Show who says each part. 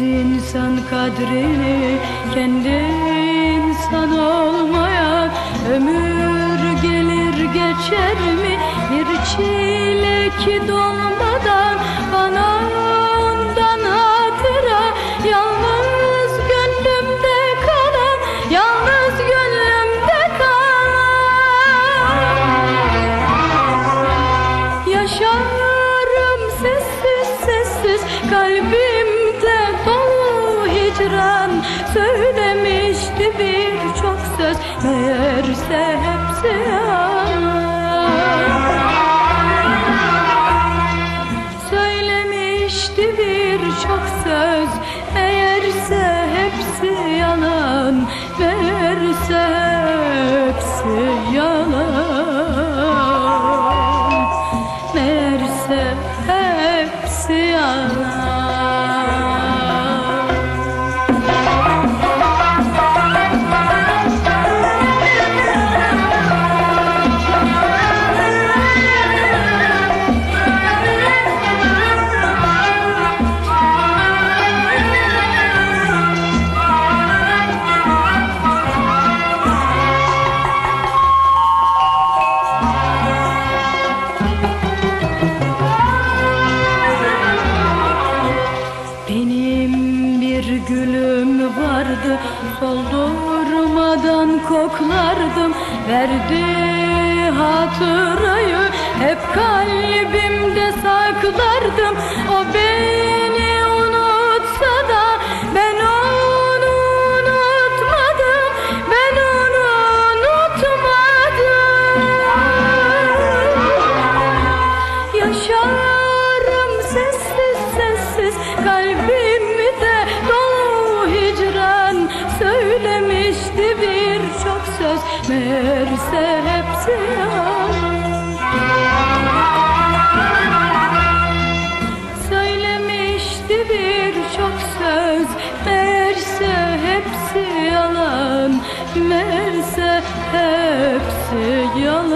Speaker 1: insan kadrini kendi insan olmayan ömür gelir geçer mi? Bir çile dolmadan bana ondan hatıra. Yalnız gönlümde kalan yalnız gönlümde kalan. Yaşarım sessiz kalbimde dolu hicran Söylemişti birçok söz. Meğerse hepsi yalan. Söylemişti birçok söz. Meğerse hepsi yalan. Meğerse hepsi yalan koklardım. Verdi hatırayı Hep kalbimde saklardım. O beni unutsa da Ben onu unutmadım. Ben onu unutmadım. Yaşarım sessiz sessiz kalbimde meğerse hepsi yalan. Söylemişti birçok söz Meğerse hepsi yalan. Meğerse hepsi yalan